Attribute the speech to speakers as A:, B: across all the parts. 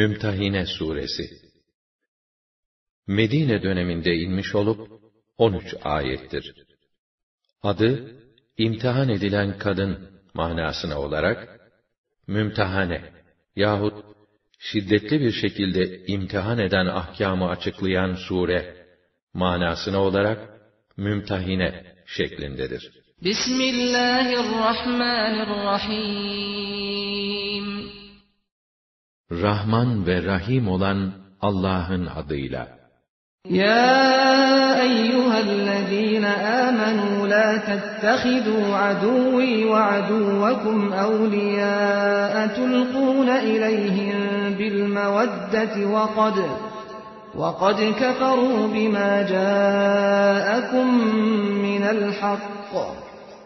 A: Mümtahine Suresi Medine döneminde inmiş olup 13 ayettir. Adı imtihan edilen kadın manasına olarak mümtehane yahut şiddetli bir şekilde imtihan eden ahkamı açıklayan sure manasına olarak Mümtahine şeklindedir.
B: Bismillahirrahmanirrahim
A: Rahman ve Rahim olan Allah'ın adıyla.
B: Ya eyyühellezîne âmenû la tettehidû aduvî ve aduvakum evliyâe tulkûne ileyhim bil meveddeti ve kad وَقَدْ كَفَرُوا بِمَا جَاءَكُمْ مِنَ الْحَقِّ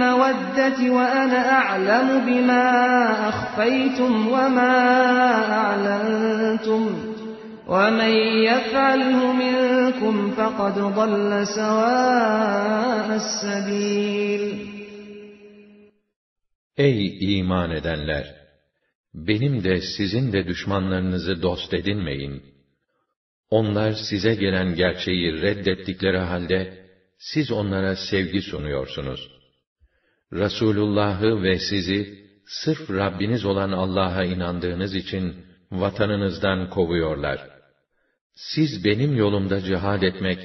B: الْمَوَدَّةِ وَأَنَا أَعْلَمُ بِمَا أَخْفَيْتُمْ وَمَا أَعْلَنْتُمْ وَمَنْ يَفْعَلْهُ مِنْكُمْ فَقَدْ ضَلَّ سَوَاءَ السَّبِيلِ
A: Ey iman edenler! Benim de sizin de düşmanlarınızı dost edinmeyin. Onlar size gelen gerçeği reddettikleri halde, siz onlara sevgi sunuyorsunuz. Resulullah'ı ve sizi sırf Rabbiniz olan Allah'a inandığınız için vatanınızdan kovuyorlar. Siz benim yolumda cihad etmek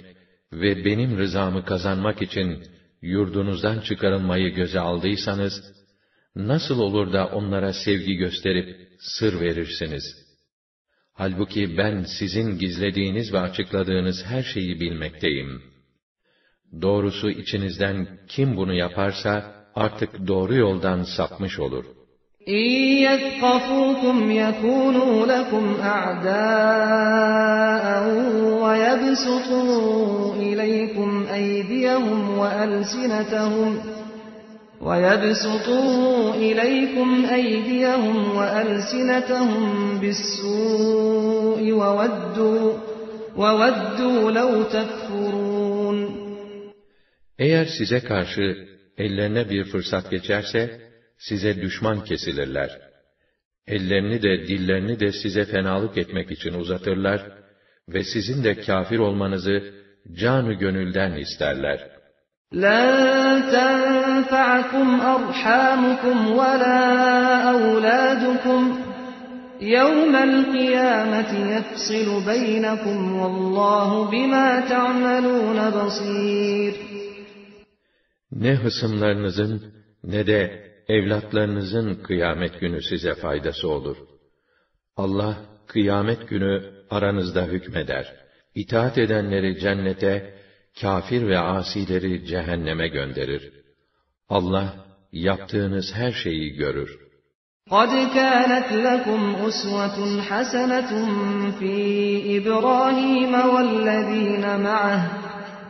A: ve benim rızamı kazanmak için yurdunuzdan çıkarılmayı göze aldıysanız, nasıl olur da onlara sevgi gösterip sır verirsiniz? Halbuki ben sizin gizlediğiniz ve açıkladığınız her şeyi bilmekteyim. Doğrusu içinizden kim bunu yaparsa, artık doğru yoldan sapmış olur.
B: اِنْ يَثْقَفُوكُمْ يَكُونُوا لَكُمْ أَعْدَاءً وَيَبْسُطُوا إِلَيْكُمْ أَيْدِيَهُمْ وَأَلْسِنَتَهُمْ وَيَبْسُطُوا إِلَيْكُمْ أَيْدِيَهُمْ وَأَلْسِنَتَهُمْ بِالسُّوءِ وَوَدُّوا وَوَدُّوا لَوْ تَكْفُرُونَ
A: Eğer size karşı ellerine bir fırsat geçerse, size düşman kesilirler. Ellerini de dillerini de size fenalık etmek için uzatırlar ve sizin de kafir olmanızı canı gönülden isterler.
B: لَنْ تَنْفَعَكُمْ أَرْحَامُكُمْ وَلَا أَوْلَادُكُمْ يَوْمَ الْقِيَامَةِ يَفْصِلُ بَيْنَكُمْ وَاللّٰهُ بِمَا تَعْمَلُونَ بَصِيرٌ
A: ne hısımlarınızın ne de evlatlarınızın kıyamet günü size faydası olur. Allah kıyamet günü aranızda hükmeder. İtaat edenleri cennete, kafir ve asileri cehenneme gönderir. Allah yaptığınız her şeyi görür.
B: قَدْ كَانَتْ لَكُمْ أُسْوَةٌ حَسَنَةٌ فِي إِبْرَاهِيمَ وَالَّذ۪ينَ مَعَهُ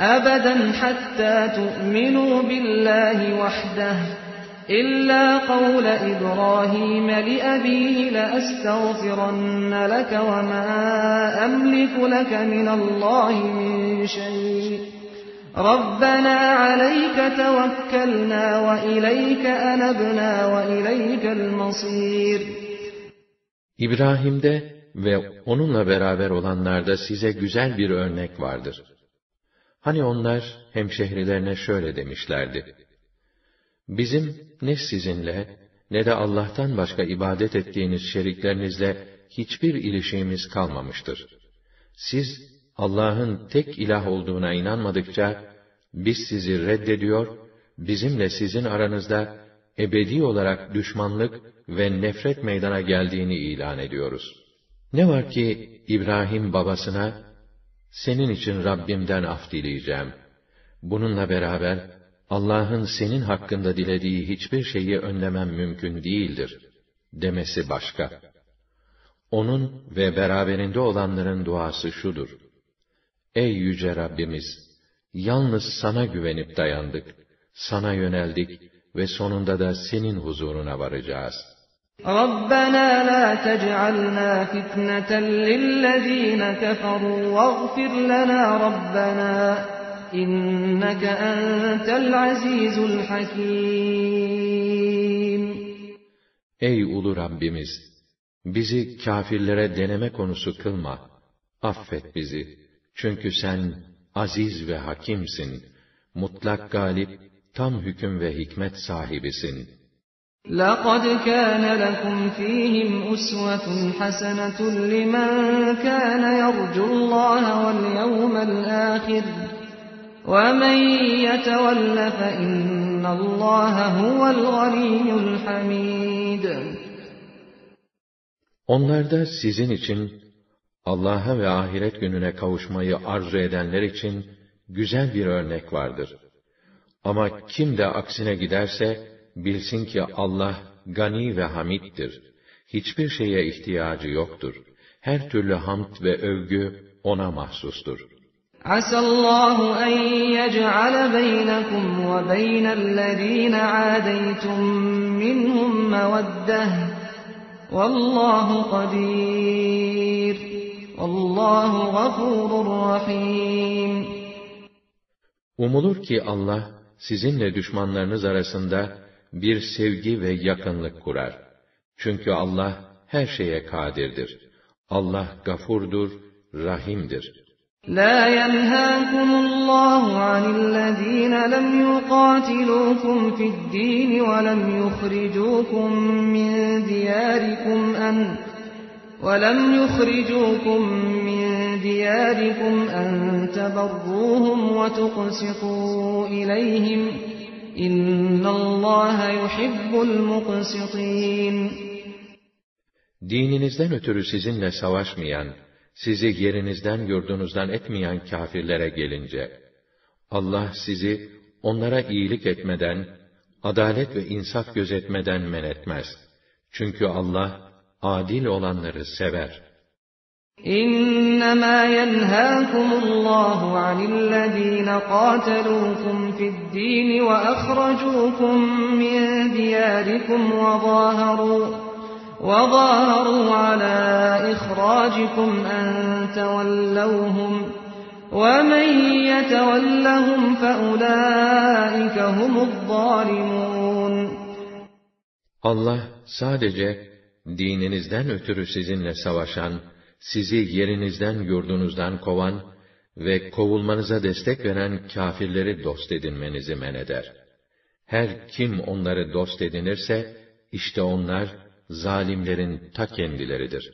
B: أبدا حتى تؤمنوا بالله وحده إلا قول إبراهيم لأبيه لأستغفرن لك وما أملك لك من الله من شيء ربنا عليك توكلنا وإليك أنبنا وإليك المصير
A: İbrahim'de ve onunla beraber olanlarda size güzel bir örnek vardır. Hani onlar hemşehrilerine şöyle demişlerdi. Bizim ne sizinle ne de Allah'tan başka ibadet ettiğiniz şeriklerinizle hiçbir ilişiğimiz kalmamıştır. Siz Allah'ın tek ilah olduğuna inanmadıkça biz sizi reddediyor, bizimle sizin aranızda ebedi olarak düşmanlık ve nefret meydana geldiğini ilan ediyoruz. Ne var ki İbrahim babasına senin için Rabbimden af dileyeceğim. Bununla beraber, Allah'ın senin hakkında dilediği hiçbir şeyi önlemem mümkün değildir, demesi başka. Onun ve beraberinde olanların duası şudur. Ey yüce Rabbimiz! Yalnız sana güvenip dayandık, sana yöneldik ve sonunda da senin huzuruna varacağız.''
B: رَبَّنَا لَا تَجْعَلْنَا فِتْنَةً لِلَّذ۪ينَ كَفَرُوا وَاغْفِرْ لَنَا رَبَّنَا اِنَّكَ اَنْتَ الْعَز۪يزُ الْحَك۪يمُ
A: Ey ulu Rabbimiz! Bizi kafirlere deneme konusu kılma. Affet bizi. Çünkü sen aziz ve hakimsin. Mutlak galip, tam hüküm ve hikmet sahibisin.''
B: لَقَدْ كَانَ لَكُمْ ف۪يهِمْ اُسْوَةٌ حَسَنَةٌ لِمَنْ كَانَ يَرْجُ اللّٰهَ وَالْيَوْمَ الْآخِرِ وَمَنْ يَتَوَلَّ فَاِنَّ اللّٰهَ هُوَ الْغَن۪يُّ الْحَم۪يدُ
A: Onlarda sizin için Allah'a ve ahiret gününe kavuşmayı arzu edenler için güzel bir örnek vardır. Ama kim de aksine giderse, Bilsin ki Allah gani ve hamittir. Hiçbir şeye ihtiyacı yoktur. Her türlü hamd ve övgü ona mahsustur.
B: Asallahu en yec'ale beynekum ve beynellezine adeytum minhum meveddeh. Vallahu kadir. Allahu gafurur rahim.
A: Umulur ki Allah sizinle düşmanlarınız arasında bir sevgi ve yakınlık kurar. Çünkü Allah her şeye kadirdir. Allah gafurdur, rahimdir.
B: لا ينهاكم الله عن الذين لم يقاتلوكم في الدين ولم يخرجوكم من دياركم أن ولم يخرجوكم من دياركم أن تبروهم وتقسطوا إليهم ۖ İnnallâhe yuhibbul muqsitîn.
A: Dininizden ötürü sizinle savaşmayan, sizi yerinizden yurdunuzdan etmeyen kafirlere gelince, Allah sizi onlara iyilik etmeden, adalet ve insaf gözetmeden men etmez. Çünkü Allah, adil olanları sever.''
B: إنما ينهاكم الله عن الذين قاتلوكم في الدين وأخرجوكم من دياركم وظاهروا وظاهروا على إخراجكم أن تولوهم ومن يتولهم فأولئك هم الظالمون
A: Allah sadece dininizden ötürü sizinle savaşan sizi yerinizden yurdunuzdan kovan ve kovulmanıza destek veren kâfirleri dost edinmenizi men eder. Her kim onları dost edinirse, işte onlar, zalimlerin ta kendileridir.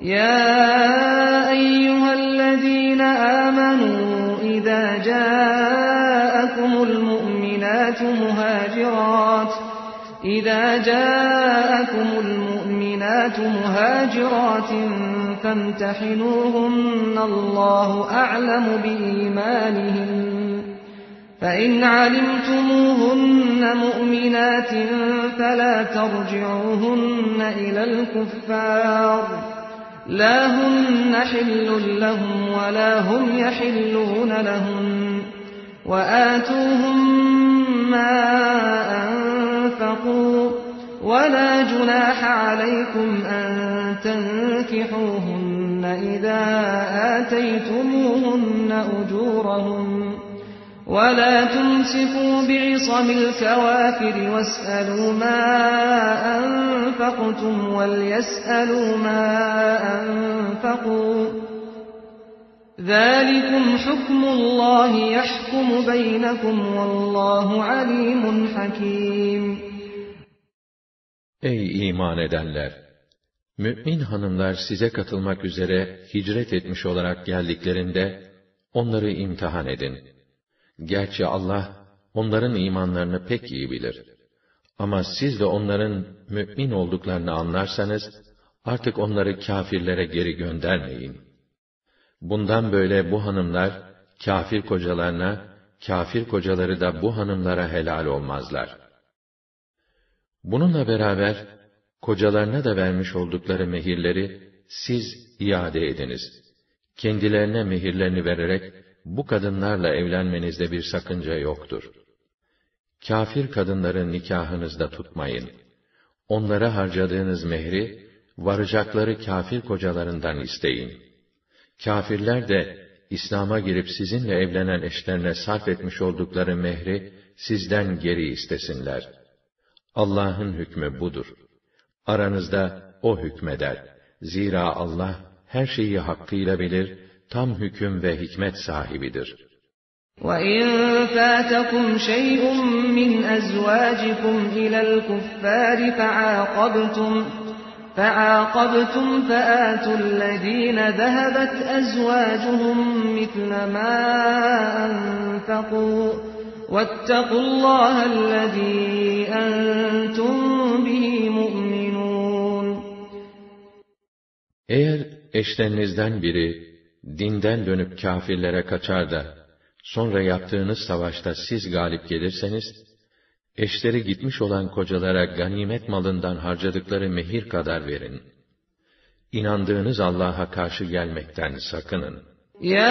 B: Ya eyyühellezîne âmenû, idâ câekumul mu'minâtu muhâcirâtu, إذا جاءكم المؤمنات مهاجرات فامتحنوهن الله أعلم بإيمانهن فإن علمتموهن مؤمنات فلا ترجعوهن إلى الكفار لا هن حل لهم ولا هم يحلون لهم وآتوهم ما أنفقوا ولا جناح عليكم أن تنكحوهن إذا آتيتموهن أجورهم ولا تمسكوا بعصم الكوافر واسألوا ما أنفقتم وليسألوا ما أنفقوا ذلكم حكم الله يحكم بينكم والله عليم حكيم
A: Ey iman edenler! Mü'min hanımlar size katılmak üzere hicret etmiş olarak geldiklerinde, onları imtihan edin. Gerçi Allah, onların imanlarını pek iyi bilir. Ama siz de onların mü'min olduklarını anlarsanız, artık onları kafirlere geri göndermeyin. Bundan böyle bu hanımlar, kafir kocalarına, kafir kocaları da bu hanımlara helal olmazlar. Bununla beraber, kocalarına da vermiş oldukları mehirleri, siz iade ediniz. Kendilerine mehirlerini vererek, bu kadınlarla evlenmenizde bir sakınca yoktur. Kafir kadınların nikahınızda tutmayın. Onlara harcadığınız mehri, varacakları kafir kocalarından isteyin. Kafirler de, İslam'a girip sizinle evlenen eşlerine sarf etmiş oldukları mehri, sizden geri istesinler.'' Allah'ın hükmü budur. Aranızda o hükmeder. Zira Allah her şeyi hakkıyla bilir, tam hüküm ve hikmet sahibidir.''
B: وَإِنْ فَاتَكُمْ شَيْءٌ مِّنْ أَزْوَاجِكُمْ إِلَى الْكُفَّارِ فَعَاقَبْتُمْ فَعَاقَبْتُمْ فَآتُوا الَّذِينَ ذَهَبَتْ أَزْوَاجُهُمْ مِثْلَ مَا أَنْفَقُوا وَاتَّقُوا اللّٰهَ الَّذ۪ي أَنْتُمْ بِهِ مُؤْمِنُونَ
A: Eğer eşlerinizden biri dinden dönüp kafirlere kaçar da sonra yaptığınız savaşta siz galip gelirseniz eşleri gitmiş olan kocalara ganimet malından harcadıkları mehir kadar verin. İnandığınız Allah'a karşı gelmekten sakının.
B: Ya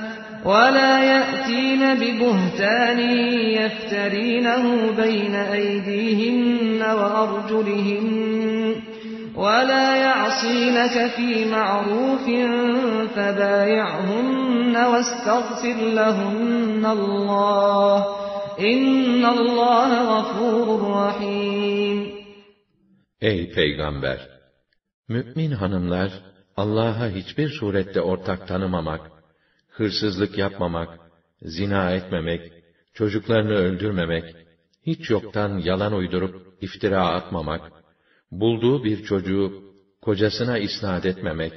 B: وَلَا يَأْتِينَ بِبُهْتَانٍ يَفْتَرِينَهُ بَيْنَ أَيْدِيهِنَّ وَأَرْجُلِهِنَّ ولا يعصينك في معروف فبايعهن واستغفر لهن الله إن الله غفور رحيم
A: Ey Peygamber! Mü'min hanımlar, Allah'a hiçbir surette ortak tanımamak hırsızlık yapmamak, zina etmemek, çocuklarını öldürmemek, hiç yoktan yalan uydurup iftira atmamak, bulduğu bir çocuğu kocasına isnat etmemek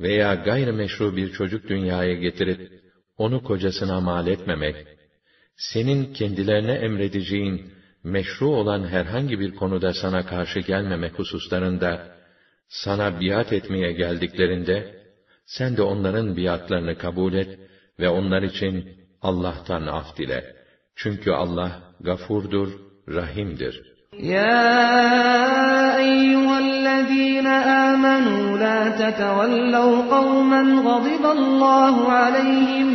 A: veya gayrimeşru bir çocuk dünyaya getirip onu kocasına mal etmemek, senin kendilerine emredeceğin meşru olan herhangi bir konuda sana karşı gelmemek hususlarında sana biat etmeye geldiklerinde sen de onların biatlarını kabul et ve onlar için Allah'tan af dile. Çünkü Allah gafurdur, rahimdir.
B: Ya eyyühellezîne âmenû lâ tetevellev kavmen gadiballâhu aleyhim.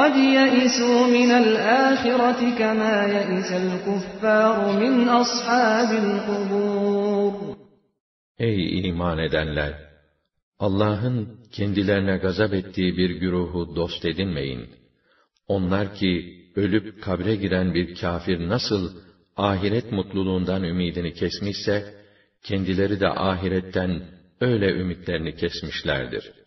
B: قَدْ يَئِسُوا مِنَ الْآخِرَةِ كَمَا يَئِسَ الْكُفَّارُ مِنْ أَصْحَابِ الْقُبُورِ
A: Ey iman edenler! Allah'ın kendilerine gazap ettiği bir güruhu dost edinmeyin. Onlar ki ölüp kabre giren bir kafir nasıl ahiret mutluluğundan ümidini kesmişse kendileri de ahiretten öyle ümitlerini kesmişlerdir.''